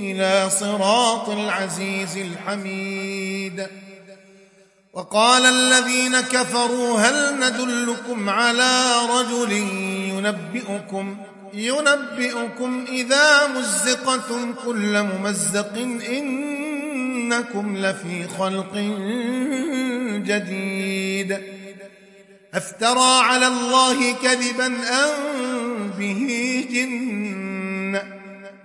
إلى صراط العزيز الحميد. وقال الذين كفروا هل ندلكم على رجل ينبئكم ينبئكم إذا مزقتم كل ممزق إنكم لفي خلق جديد. أفترى على الله كذبا أن به جن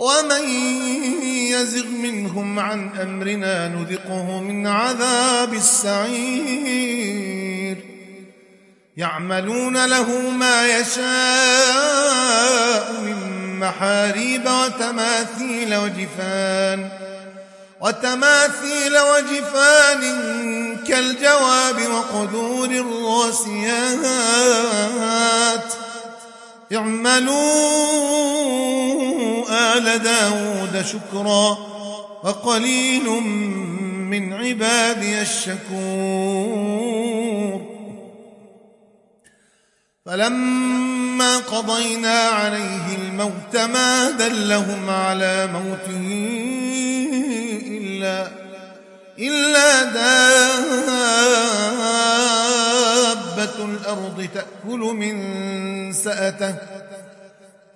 ومن يزغ منهم عن أمرنا نذقه من عذاب السعير. يعملون له ما يشاء من محاريب وتماثيل وجفان وتماثيل وجفان كالجواب وقدور الراسيات. اعملوا آل داود شكرا وقليل من عبادي الشكور. فلما قضينا عليه الموت ما دلهم على موته إلا إلا دابة الأرض تأكل من سأته.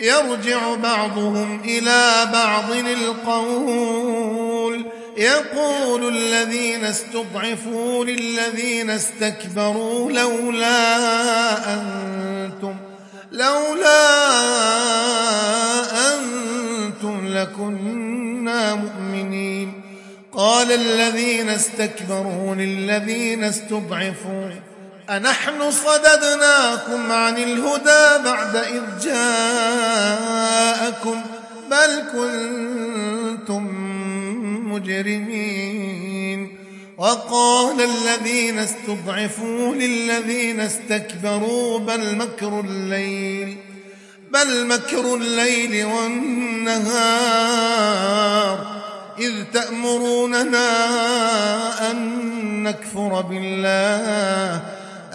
يرجع بعضهم إلى بعض القول يقول الذين استضعفوا للذين استكبروا لولا أنتم لولا أنتم لكنا مؤمنين. قال الذين استكبروا للذين استضعفوا. أنحن صددناكم عن الهدى بعد إذ جاءكم بل كنتم مجرمين وقال الذين استضعفوا للذين استكبروا بل مكر الليل بل مكر الليل والنهار إذ تأمروننا أن نكفر بالله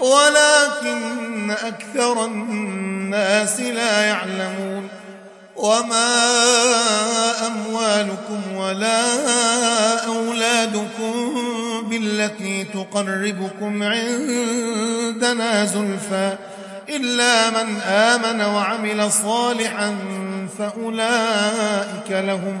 ولكن أكثر الناس لا يعلمون وما أموالكم ولا أولادكم بالتي تقربكم عندنا زلفى إلا من آمن وعمل صالحا فأولئك لهم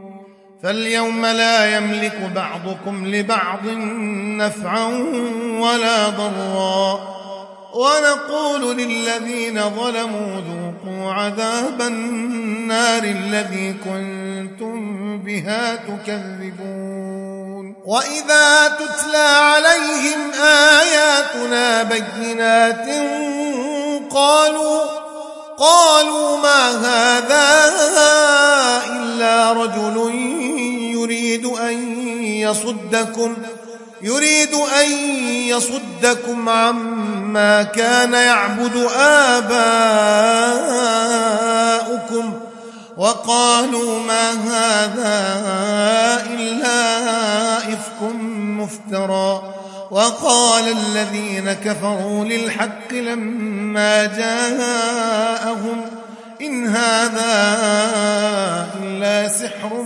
فاليوم لا يملك بعضكم لبعض نفعا ولا ضرا. ونقول للذين ظلموا ذوقوا عذاب النار الذي كنتم بها تكذبون. وإذا تتلى عليهم آياتنا بينات قالوا قالوا ما هذا؟ إلا رجل يريد أن يصدكم يريد أن يصدكم عما كان يعبد آباؤكم. وقالوا ما هذا إلا إفك مفترى. وقال الذين كفروا للحق لما جاءهم إن هذا إلا سحر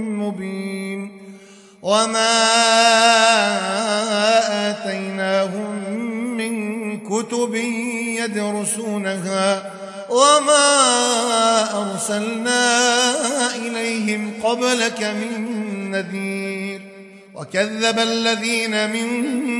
مبين وما آتيناهم من كتب يدرسونها وما أرسلنا إليهم قبلك من نذير وكذب الذين من